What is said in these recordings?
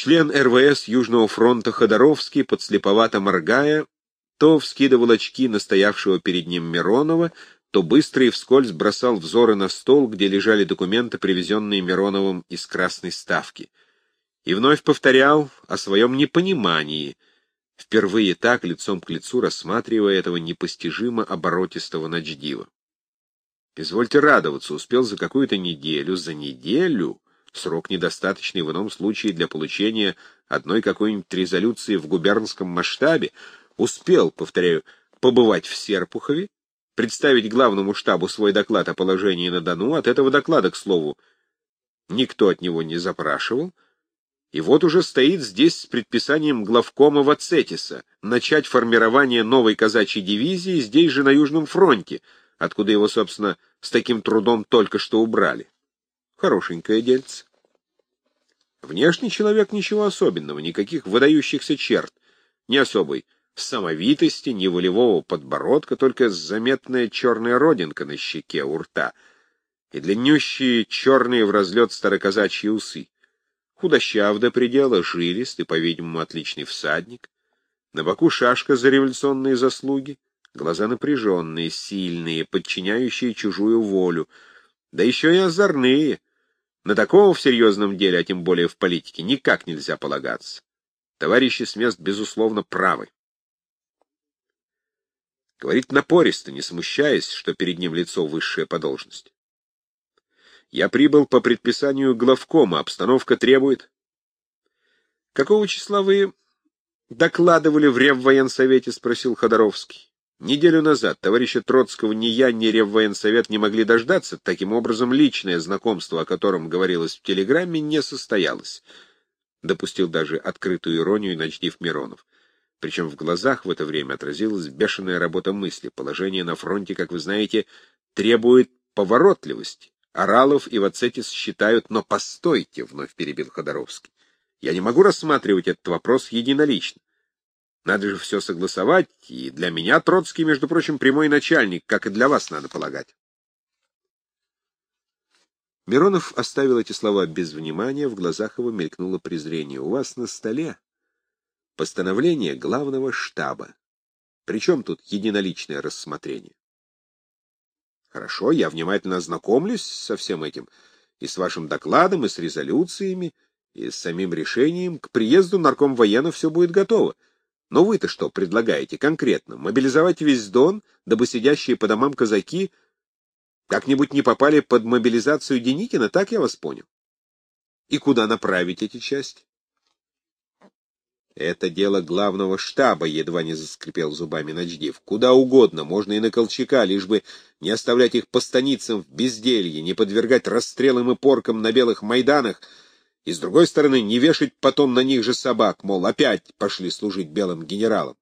Член РВС Южного фронта Ходоровский, подслеповато моргая, то вскидывал очки настоявшего перед ним Миронова, то быстро и вскользь бросал взоры на стол, где лежали документы, привезенные Мироновым из Красной Ставки, и вновь повторял о своем непонимании, впервые так, лицом к лицу, рассматривая этого непостижимо оборотистого ночдива. Извольте радоваться, успел за какую-то неделю, за неделю, срок недостаточный в ином случае для получения одной какой-нибудь резолюции в губернском масштабе, успел, повторяю, побывать в Серпухове, представить главному штабу свой доклад о положении на Дону, от этого доклада, к слову, никто от него не запрашивал, и вот уже стоит здесь с предписанием главкома Вацетиса начать формирование новой казачьей дивизии здесь же на Южном фронте, откуда его, собственно, с таким трудом только что убрали. Хорошенькое дельце. Внешний человек ничего особенного, никаких выдающихся черт, не особой самовитости, ни волевого подбородка, только заметная черная родинка на щеке у рта и длиннющие черные в разлет староказачьи усы. Худощав до предела, жилист и, по-видимому, отличный всадник. На боку шашка за революционные заслуги, глаза напряженные, сильные, подчиняющие чужую волю, да еще и озорные. На такого в серьезном деле, а тем более в политике, никак нельзя полагаться. Товарищи с мест, безусловно, правы. Говорит напористо, не смущаясь, что перед ним лицо высшее по должности. Я прибыл по предписанию главкома, обстановка требует. Какого числа вы докладывали в Реввоенсовете, спросил Ходоровский. Неделю назад товарища Троцкого ни я, ни Реввоенсовет не могли дождаться, таким образом личное знакомство, о котором говорилось в телеграмме, не состоялось. Допустил даже открытую иронию Ночдив Миронов. Причем в глазах в это время отразилась бешеная работа мысли. Положение на фронте, как вы знаете, требует поворотливости. Оралов и Вацетис считают, но постойте, — вновь перебил Ходоровский. Я не могу рассматривать этот вопрос единолично. Надо же все согласовать, и для меня Троцкий, между прочим, прямой начальник, как и для вас, надо полагать. Миронов оставил эти слова без внимания, в глазах его мелькнуло презрение. «У вас на столе Постановление главного штаба. Причем тут единоличное рассмотрение? Хорошо, я внимательно ознакомлюсь со всем этим, и с вашим докладом, и с резолюциями, и с самим решением. К приезду нарком военно все будет готово. Но вы-то что предлагаете конкретно? Мобилизовать весь Дон, дабы сидящие по домам казаки как-нибудь не попали под мобилизацию Деникина, так я вас понял? И куда направить эти части? Это дело главного штаба, едва не заскрипел зубами Ночдив. Куда угодно, можно и на Колчака, лишь бы не оставлять их по станицам в безделье, не подвергать расстрелам и поркам на белых майданах, и, с другой стороны, не вешать потом на них же собак, мол, опять пошли служить белым генералам.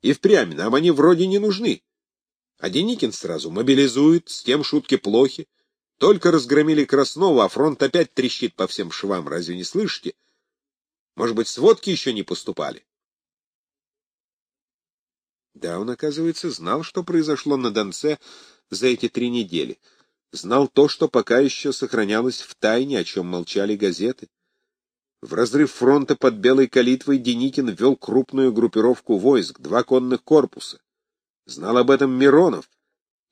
И впрямь нам они вроде не нужны. А Деникин сразу мобилизует, с тем шутки плохи. Только разгромили Краснова, а фронт опять трещит по всем швам, разве не слышите? Может быть, сводки еще не поступали? Да, он, оказывается, знал, что произошло на Донце за эти три недели. Знал то, что пока еще сохранялось в тайне, о чем молчали газеты. В разрыв фронта под Белой Калитвой Деникин вел крупную группировку войск, два конных корпуса. Знал об этом Миронов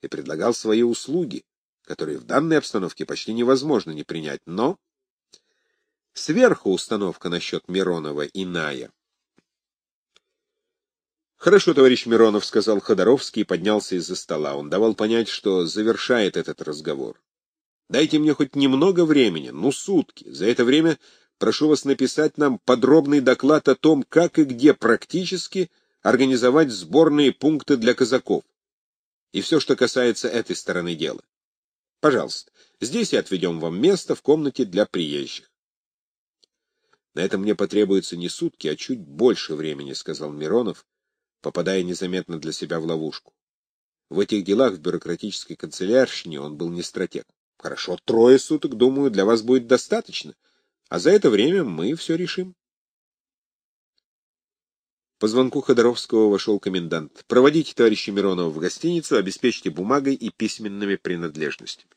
и предлагал свои услуги, которые в данной обстановке почти невозможно не принять, но Сверху установка насчет Миронова иная. «Хорошо, товарищ Миронов», — сказал Ходоровский и поднялся из-за стола. Он давал понять, что завершает этот разговор. «Дайте мне хоть немного времени, ну, сутки. За это время прошу вас написать нам подробный доклад о том, как и где практически организовать сборные пункты для казаков. И все, что касается этой стороны дела. Пожалуйста, здесь и отведем вам место в комнате для приезжих. На это мне потребуется не сутки, а чуть больше времени, — сказал Миронов, попадая незаметно для себя в ловушку. В этих делах в бюрократической канцелярщине он был не стратег. Хорошо, трое суток, думаю, для вас будет достаточно, а за это время мы все решим. По звонку Ходоровского вошел комендант. «Проводите товарища Миронова в гостиницу, обеспечьте бумагой и письменными принадлежностями».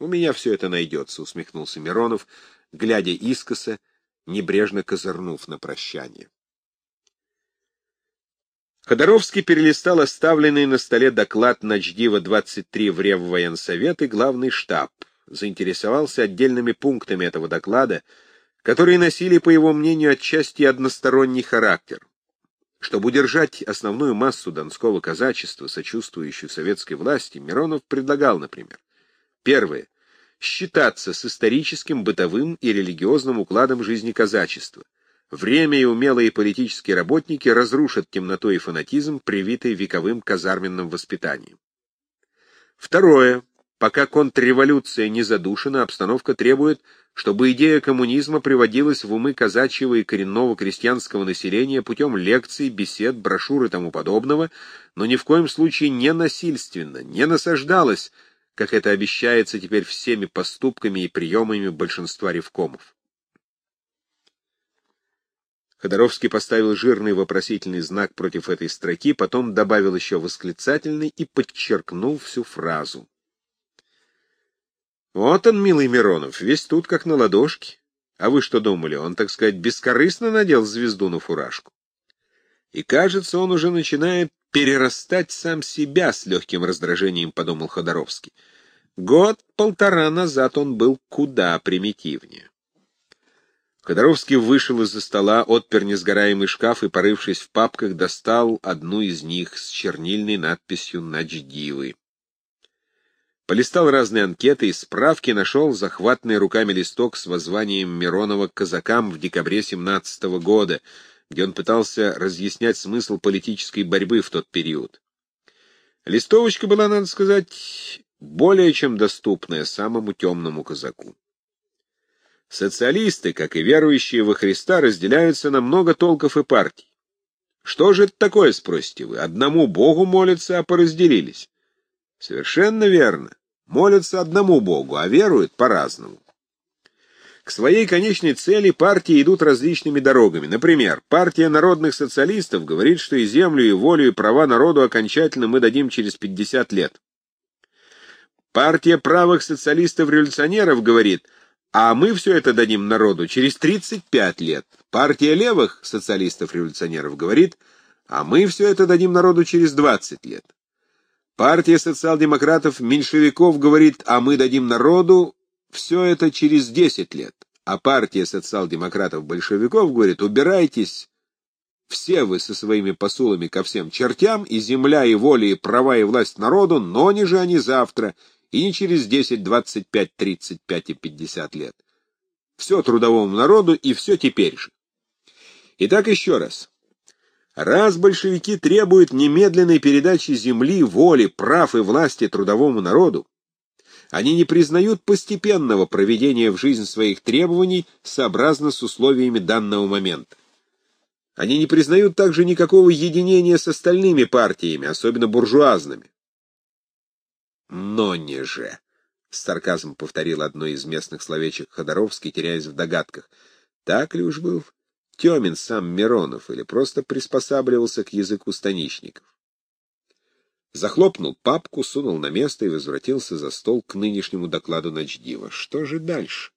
У меня все это найдется, — усмехнулся Миронов, глядя искоса, небрежно козырнув на прощание. Ходоровский перелистал оставленный на столе доклад Ночдива-23 в Реввоенсовет и главный штаб. Заинтересовался отдельными пунктами этого доклада, которые носили, по его мнению, отчасти односторонний характер. Чтобы удержать основную массу донского казачества, сочувствующую советской власти, Миронов предлагал, например, первое — считаться с историческим, бытовым и религиозным укладом жизни казачества, Время и умелые политические работники разрушат темноту и фанатизм, привитый вековым казарменным воспитанием. Второе. Пока контрреволюция не задушена, обстановка требует, чтобы идея коммунизма приводилась в умы казачьего и коренного крестьянского населения путем лекций, бесед, брошюр и тому подобного, но ни в коем случае не насильственно, не насаждалась, как это обещается теперь всеми поступками и приемами большинства ревкомов. Ходоровский поставил жирный вопросительный знак против этой строки, потом добавил еще восклицательный и подчеркнул всю фразу. Вот он, милый Миронов, весь тут как на ладошке. А вы что думали, он, так сказать, бескорыстно надел звезду на фуражку? И, кажется, он уже начинает перерастать сам себя с легким раздражением, подумал Ходоровский. Год-полтора назад он был куда примитивнее. Ходоровский вышел из-за стола, отпер несгораемый шкаф и, порывшись в папках, достал одну из них с чернильной надписью «Начдивы». Полистал разные анкеты и справки, нашел захватный руками листок с воззванием Миронова к казакам в декабре 17 -го года, где он пытался разъяснять смысл политической борьбы в тот период. Листовочка была, надо сказать, более чем доступная самому темному казаку. Социалисты, как и верующие во Христа, разделяются на много толков и партий. Что же это такое, спросите вы? Одному Богу молятся, а поразделились. Совершенно верно. Молятся одному Богу, а веруют по-разному. К своей конечной цели партии идут различными дорогами. Например, партия народных социалистов говорит, что и землю, и волю, и права народу окончательно мы дадим через 50 лет. Партия правых социалистов-революционеров говорит – а мы все это дадим народу через 35 лет. Партия левых социалистов-революционеров говорит, а мы все это дадим народу через 20 лет. Партия социал-демократов-меньшевиков говорит, а мы дадим народу все это через 10 лет. А партия социал-демократов-большевиков говорит, убирайтесь все вы со своими посулами ко всем чертям, и земля, и воля, и права, и власть народу, но не же они завтра, и не через 10, 25, 35 и 50 лет. Все трудовому народу и все теперь же. Итак, еще раз. Раз большевики требуют немедленной передачи земли, воли, прав и власти трудовому народу, они не признают постепенного проведения в жизнь своих требований сообразно с условиями данного момента. Они не признают также никакого единения с остальными партиями, особенно буржуазными но не же. С сарказмом повторил одно из местных словечек Ходоровский, теряясь в догадках. Так ли уж был Темин сам Миронов или просто приспосабливался к языку станичников? Захлопнул папку, сунул на место и возвратился за стол к нынешнему докладу Ночдива. Что же дальше?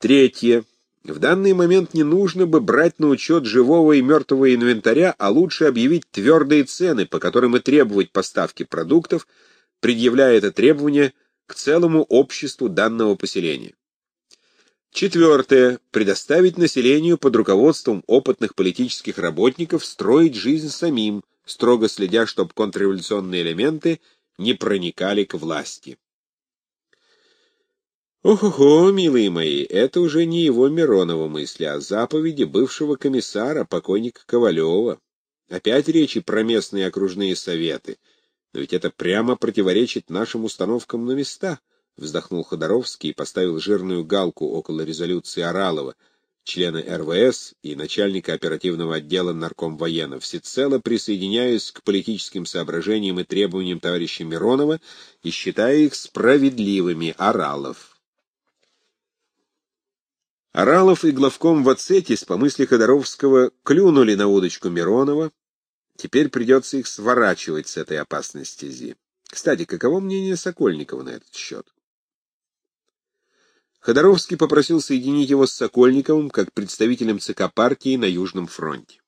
Третье. В данный момент не нужно бы брать на учет живого и мертвого инвентаря, а лучше объявить твердые цены, по которым и требовать поставки продуктов, предъявляя это требование к целому обществу данного поселения. Четвертое. Предоставить населению под руководством опытных политических работников строить жизнь самим, строго следя, чтобы контрреволюционные элементы не проникали к власти. Ох-охо, милые мои, это уже не его Миронова мысли, а заповеди бывшего комиссара, покойника Ковалева. Опять речи про местные окружные советы — но ведь это прямо противоречит нашим установкам на места, вздохнул Ходоровский и поставил жирную галку около резолюции Оралова, члена РВС и начальника оперативного отдела наркомвоена. Всецело присоединяюсь к политическим соображениям и требованиям товарища Миронова и считаю их справедливыми. Оралов. Оралов и главком Вацетис, по мысли Ходоровского, клюнули на удочку Миронова, Теперь придется их сворачивать с этой опасной стези. Кстати, каково мнение Сокольникова на этот счет? Ходоровский попросил соединить его с Сокольниковым как представителем ЦК партии на Южном фронте.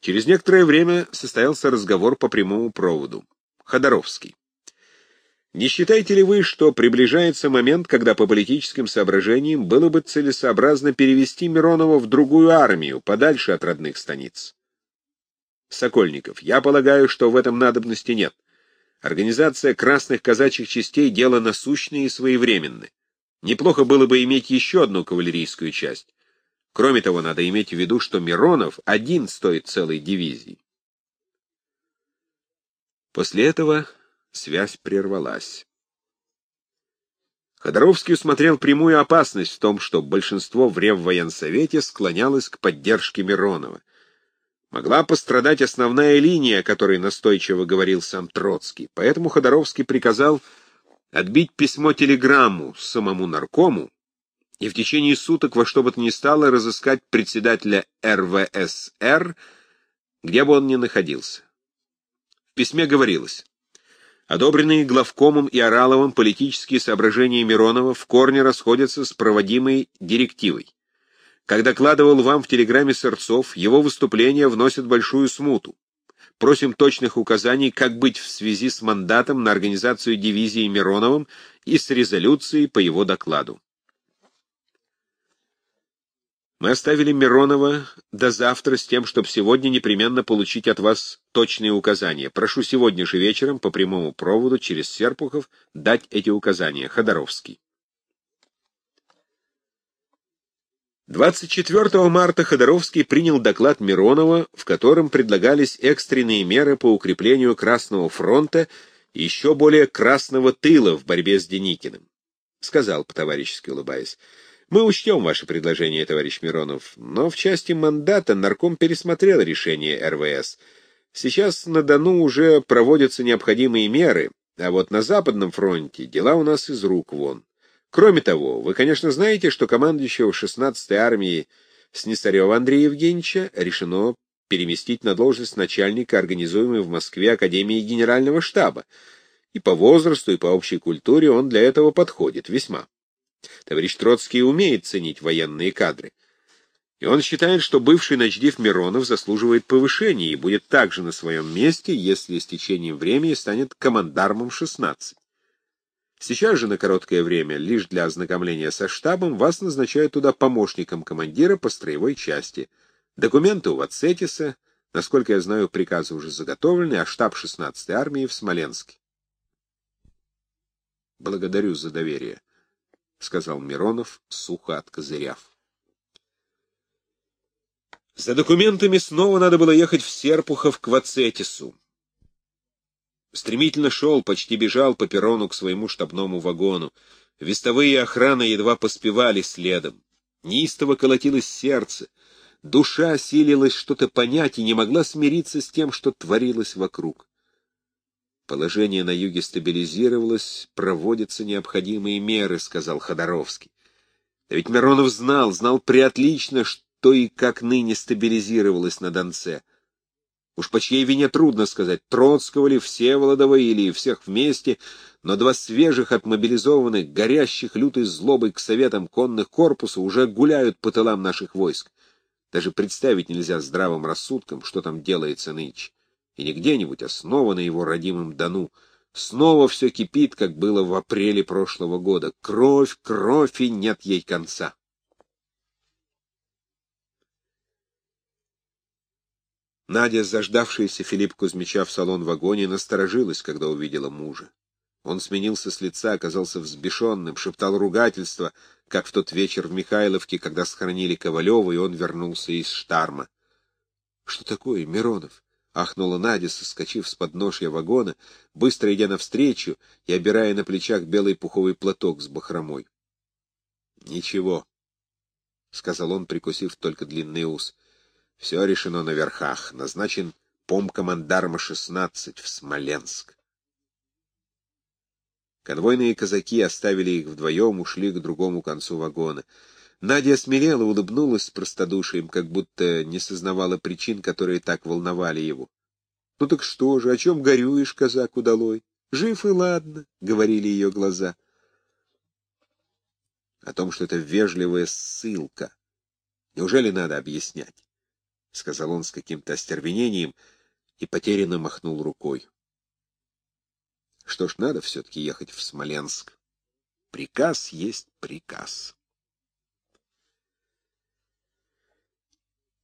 Через некоторое время состоялся разговор по прямому проводу. Ходоровский. Не считаете ли вы, что приближается момент, когда по политическим соображениям было бы целесообразно перевести Миронова в другую армию, подальше от родных станиц? Сокольников. Я полагаю, что в этом надобности нет. Организация красных казачьих частей — дело насущное и своевременное. Неплохо было бы иметь еще одну кавалерийскую часть. Кроме того, надо иметь в виду, что Миронов один стоит целой дивизии. После этого связь прервалась. Ходоровский усмотрел прямую опасность в том, что большинство в Реввоенсовете склонялось к поддержке Миронова. Могла пострадать основная линия, о которой настойчиво говорил сам Троцкий, поэтому Ходоровский приказал отбить письмо-телеграмму самому наркому и в течение суток во что бы то ни стало разыскать председателя РВСР, где бы он ни находился. В письме говорилось, одобренные главкомом и Ораловым политические соображения Миронова в корне расходятся с проводимой директивой. Как докладывал вам в телеграмме Сырцов, его выступления вносят большую смуту. Просим точных указаний, как быть в связи с мандатом на организацию дивизии Мироновым и с резолюцией по его докладу. Мы оставили Миронова до завтра с тем, чтобы сегодня непременно получить от вас точные указания. Прошу сегодня же вечером по прямому проводу через Серпухов дать эти указания. Ходоровский. 24 марта Ходоровский принял доклад Миронова, в котором предлагались экстренные меры по укреплению Красного фронта и еще более Красного тыла в борьбе с Деникиным. Сказал, по-товарищески улыбаясь, «Мы учтем ваше предложение, товарищ Миронов, но в части мандата нарком пересмотрел решение РВС. Сейчас на Дону уже проводятся необходимые меры, а вот на Западном фронте дела у нас из рук вон. Кроме того, вы, конечно, знаете, что командующего 16-й армией Снисарева Андрея Евгеньевича решено переместить на должность начальника организуемой в Москве Академии Генерального штаба. И по возрасту, и по общей культуре он для этого подходит весьма. Товарищ Троцкий умеет ценить военные кадры. И он считает, что бывший начдив Миронов заслуживает повышения и будет также на своем месте, если с течением времени станет командармом 16. Сейчас же на короткое время, лишь для ознакомления со штабом, вас назначают туда помощником командира по строевой части. Документы у Вацетиса, насколько я знаю, приказы уже заготовлены, а штаб 16-й армии в Смоленске. Благодарю за доверие, — сказал Миронов, сухо откозыряв. За документами снова надо было ехать в Серпухов к Вацетису. Стремительно шел, почти бежал по перрону к своему штабному вагону. Вестовые и охрана едва поспевали следом. Неистово колотилось сердце. Душа силилась что-то понять и не могла смириться с тем, что творилось вокруг. Положение на юге стабилизировалось, проводятся необходимые меры, — сказал Ходоровский. Да ведь Миронов знал, знал преотлично, что и как ныне стабилизировалось на Донце. Уж по чьей вине трудно сказать, Троцкого ли, Всеволодова или всех вместе, но два свежих отмобилизованных, горящих лютой злобой к советам конных корпуса уже гуляют по тылам наших войск. Даже представить нельзя здравым рассудком, что там делается нынче. И не где-нибудь, а на его родимом Дону. Снова все кипит, как было в апреле прошлого года. Кровь, кровь, и нет ей конца. Надя, заждавшаяся Филипп Кузьмича в салон-вагоне, насторожилась, когда увидела мужа. Он сменился с лица, оказался взбешенным, шептал ругательство, как в тот вечер в Михайловке, когда схоронили Ковалева, и он вернулся из Штарма. — Что такое, Миронов? — ахнула Надя, соскочив с подножья вагона, быстро идя навстречу и обирая на плечах белый пуховый платок с бахромой. — Ничего, — сказал он, прикусив только длинный ус. Все решено на верхах. Назначен помкомандарма 16 в Смоленск. Конвойные казаки оставили их вдвоем, ушли к другому концу вагона. Надя смелела, улыбнулась с простодушием, как будто не сознавала причин, которые так волновали его. — Ну так что же, о чем горюешь, казак удалой? Жив и ладно, — говорили ее глаза. о том, что это вежливая ссылка. Неужели надо объяснять? — сказал он с каким-то остервенением и потерянно махнул рукой. Что ж, надо все-таки ехать в Смоленск. Приказ есть приказ.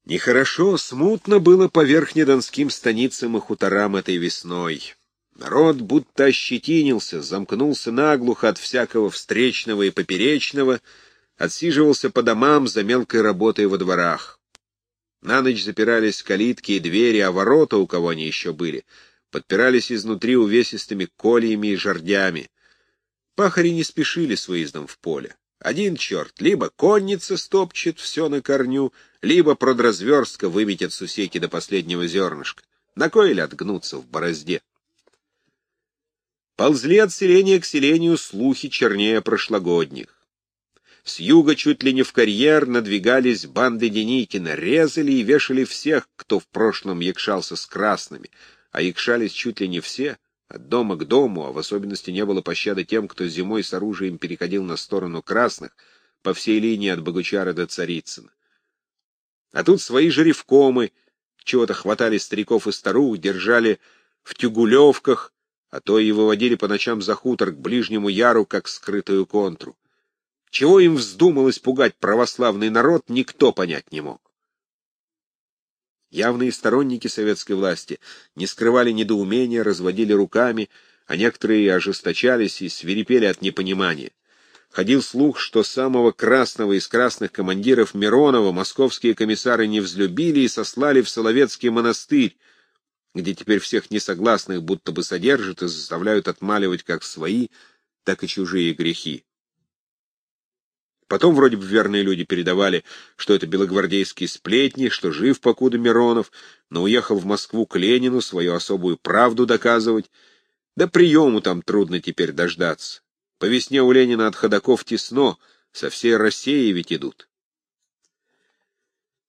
Нехорошо, смутно было по верхнедонским станицам и хуторам этой весной. Народ будто ощетинился, замкнулся наглухо от всякого встречного и поперечного, отсиживался по домам за мелкой работой во дворах. На ночь запирались калитки и двери, а ворота, у кого они еще были, подпирались изнутри увесистыми кольями и жердями. Пахари не спешили с выездом в поле. Один черт, либо конница стопчет все на корню, либо продразверстка выметит сусеки до последнего зернышка. На кой ли отгнуться в борозде? Ползли от селения к селению слухи чернее прошлогодних. С юга чуть ли не в карьер надвигались банды Деникина, резали и вешали всех, кто в прошлом якшался с красными, а якшались чуть ли не все, от дома к дому, а в особенности не было пощады тем, кто зимой с оружием переходил на сторону красных, по всей линии от Богучара до Царицына. А тут свои же ревкомы, чего-то хватали стариков и старух, держали в тюгулевках, а то и выводили по ночам за хутор к ближнему яру, как скрытую контру. Чего им вздумалось пугать православный народ, никто понять не мог. Явные сторонники советской власти не скрывали недоумения, разводили руками, а некоторые ожесточались и свирепели от непонимания. Ходил слух, что самого красного из красных командиров Миронова московские комиссары не взлюбили и сослали в Соловецкий монастырь, где теперь всех несогласных будто бы содержат и заставляют отмаливать как свои, так и чужие грехи. Потом вроде бы верные люди передавали, что это белогвардейские сплетни, что жив покуда Миронов, но уехал в Москву к Ленину свою особую правду доказывать. Да приему там трудно теперь дождаться. По весне у Ленина от ходаков тесно, со всей России ведь идут.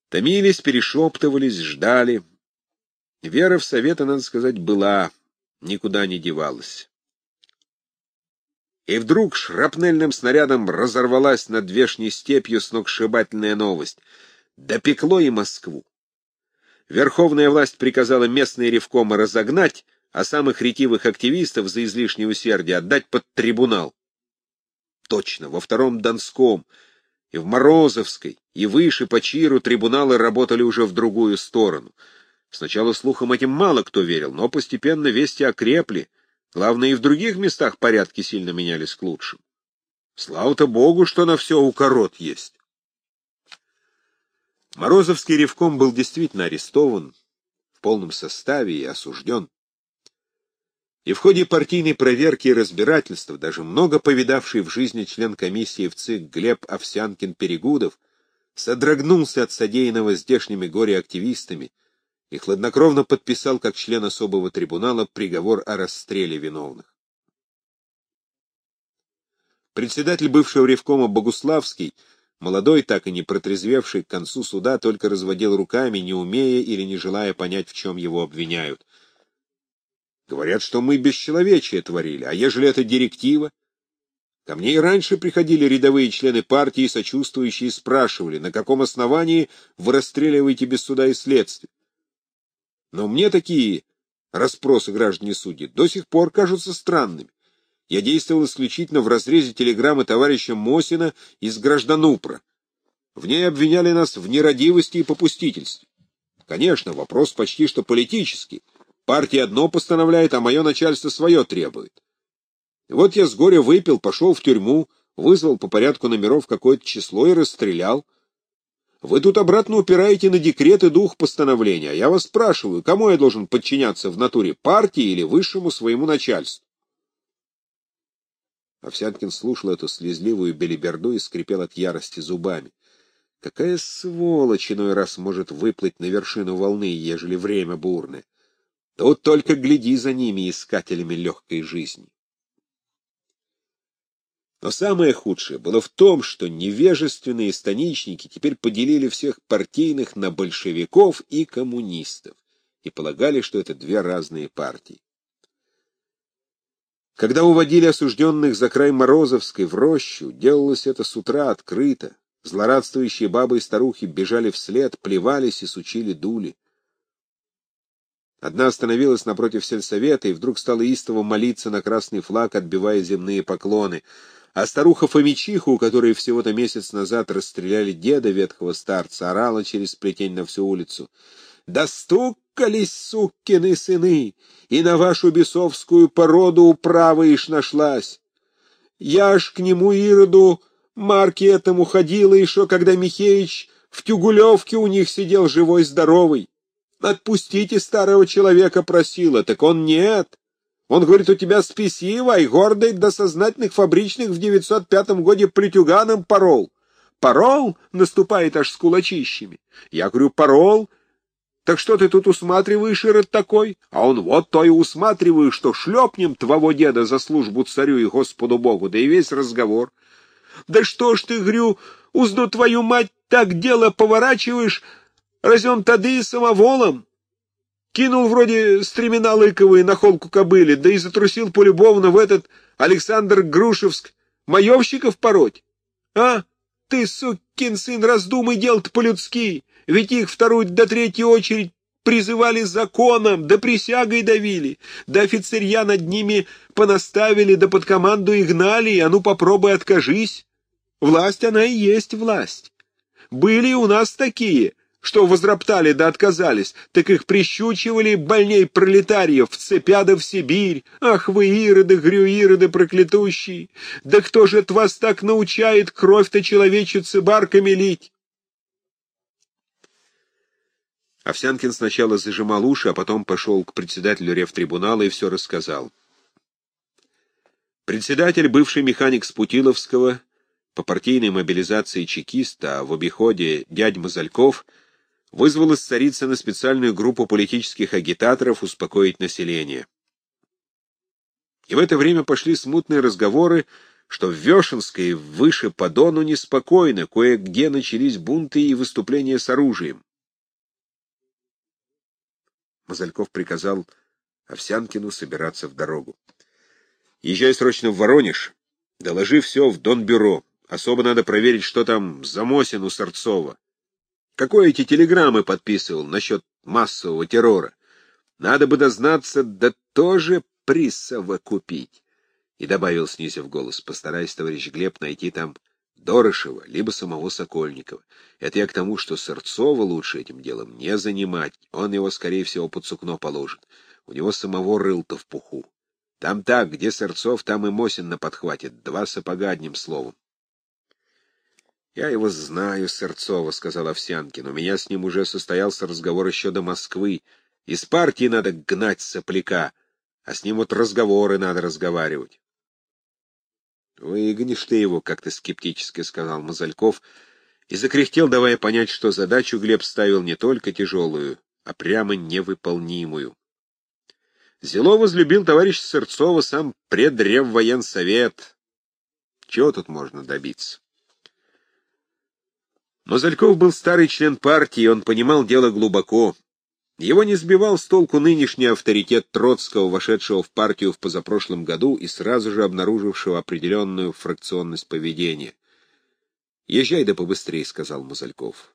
Томились, перешептывались, ждали. Вера в советы, надо сказать, была, никуда не девалась. И вдруг шрапнельным снарядом разорвалась над вешней степью сногсшибательная новость. Допекло и Москву. Верховная власть приказала местные ревкомы разогнать, а самых ретивых активистов за излишнее усердие отдать под трибунал. Точно, во втором Донском, и в Морозовской, и выше по Чиру трибуналы работали уже в другую сторону. Сначала слухам этим мало кто верил, но постепенно вести окрепли — Главное, и в других местах порядки сильно менялись к лучшему. Слава-то Богу, что на все укорот есть. Морозовский ревком был действительно арестован в полном составе и осужден. И в ходе партийной проверки и разбирательства даже много повидавший в жизни член комиссии в ЦИК Глеб Овсянкин-Перегудов содрогнулся от содеянного здешними горе-активистами, и хладнокровно подписал как член особого трибунала приговор о расстреле виновных. Председатель бывшего ревкома Богуславский, молодой, так и не протрезвевший к концу суда, только разводил руками, не умея или не желая понять, в чем его обвиняют. Говорят, что мы бесчеловечие творили, а ежели это директива? Ко мне и раньше приходили рядовые члены партии, сочувствующие, и спрашивали, на каком основании вы расстреливаете без суда и следствия. Но мне такие расспросы граждане судьи до сих пор кажутся странными. Я действовал исключительно в разрезе телеграммы товарища Мосина из гражданупра. В ней обвиняли нас в нерадивости и попустительстве. Конечно, вопрос почти что политический. Партия одно постановляет, а мое начальство свое требует. Вот я с горя выпил, пошел в тюрьму, вызвал по порядку номеров какое-то число и расстрелял. Вы тут обратно упираете на декрет и дух постановления. Я вас спрашиваю, кому я должен подчиняться в натуре, партии или высшему своему начальству? Овсянкин слушал эту слезливую белиберду и скрипел от ярости зубами. Какая сволочь иной раз может выплыть на вершину волны, ежели время бурное? Тут только гляди за ними, искателями легкой жизни. Но самое худшее было в том, что невежественные станичники теперь поделили всех партийных на большевиков и коммунистов и полагали, что это две разные партии. Когда уводили осужденных за край Морозовской в рощу, делалось это с утра открыто. Злорадствующие бабы и старухи бежали вслед, плевались и сучили дули. Одна остановилась напротив сельсовета и вдруг стала истово молиться на красный флаг, отбивая земные поклоны. А старуха Фомичиха, у которой всего-то месяц назад расстреляли деда ветхого старца, орала через плетень на всю улицу. «Достукались, сукины сыны, и на вашу бесовскую породу управа ишь нашлась! Я ж к нему Ироду Марки этому ходила еще, когда Михеич в Тюгулевке у них сидел живой-здоровый. Отпустите старого человека просила, так он нет. Он говорит, у тебя спесивой, гордый до сознательных фабричных в 905 годе плетюганом порол. Порол наступает аж с кулачищами. Я говорю, порол. Так что ты тут усматриваешь, Ирод такой? А он вот то и усматриваю, что шлепнем твоего деда за службу царю и Господу Богу, да и весь разговор. Да что ж ты, грю, узну твою мать, так дело поворачиваешь, Разве он тады самоволом? Кинул вроде стремена лыковые на холку кобыли, да и затрусил полюбовно в этот Александр Грушевск маевщиков пороть. А? Ты, сукин сын, раздумай делать по-людски, ведь их вторую до третью очередь призывали законом, да присягой давили, да офицерья над ними понаставили, да под команду и гнали, а ну попробуй откажись. Власть она и есть власть. Были у нас такие — что возроптали да отказались, так их прищучивали больней пролетариев, в цепяда в Сибирь. Ах вы, ироды, грюироды проклятущие! Да кто же от вас так научает кровь-то человечицы барками лить? Овсянкин сначала зажимал уши, а потом пошел к председателю рефтрибунала и все рассказал. Председатель, бывший механик Спутиловского, по партийной мобилизации чекиста, а в обиходе дядь Мазальков — вызвал из Царицына специальную группу политических агитаторов успокоить население. И в это время пошли смутные разговоры, что в Вешенской выше по Дону неспокойно, кое-где начались бунты и выступления с оружием. Мазальков приказал Овсянкину собираться в дорогу. «Езжай срочно в Воронеж, доложи все в Донбюро. Особо надо проверить, что там за Мосин у Сорцова. Какой эти телеграммы подписывал насчет массового террора? Надо бы дознаться, да тоже присовокупить. И добавил, снизив голос, постарайся, товарищ Глеб, найти там Дорошева, либо самого Сокольникова. Это я к тому, что Сырцова лучше этим делом не занимать. Он его, скорее всего, под сукно положит. У него самого рыл-то в пуху. Там так, где Сырцов, там и Мосин на подхватит. Два сапога одним словом. «Я его знаю, Сырцова», — сказал Овсянкин. «У меня с ним уже состоялся разговор еще до Москвы. Из партии надо гнать сопляка, а с ним вот разговоры надо разговаривать». «Выгонишь ты его», — как-то скептически сказал Мазальков, и закряхтел, давая понять, что задачу Глеб ставил не только тяжелую, а прямо невыполнимую. Зело возлюбил товарищ Сырцова сам предреввоенсовет. Чего тут можно добиться? Мозальков был старый член партии, он понимал дело глубоко. Его не сбивал с толку нынешний авторитет Троцкого, вошедшего в партию в позапрошлом году и сразу же обнаружившего определенную фракционность поведения. «Езжай да побыстрее», — сказал Мозальков.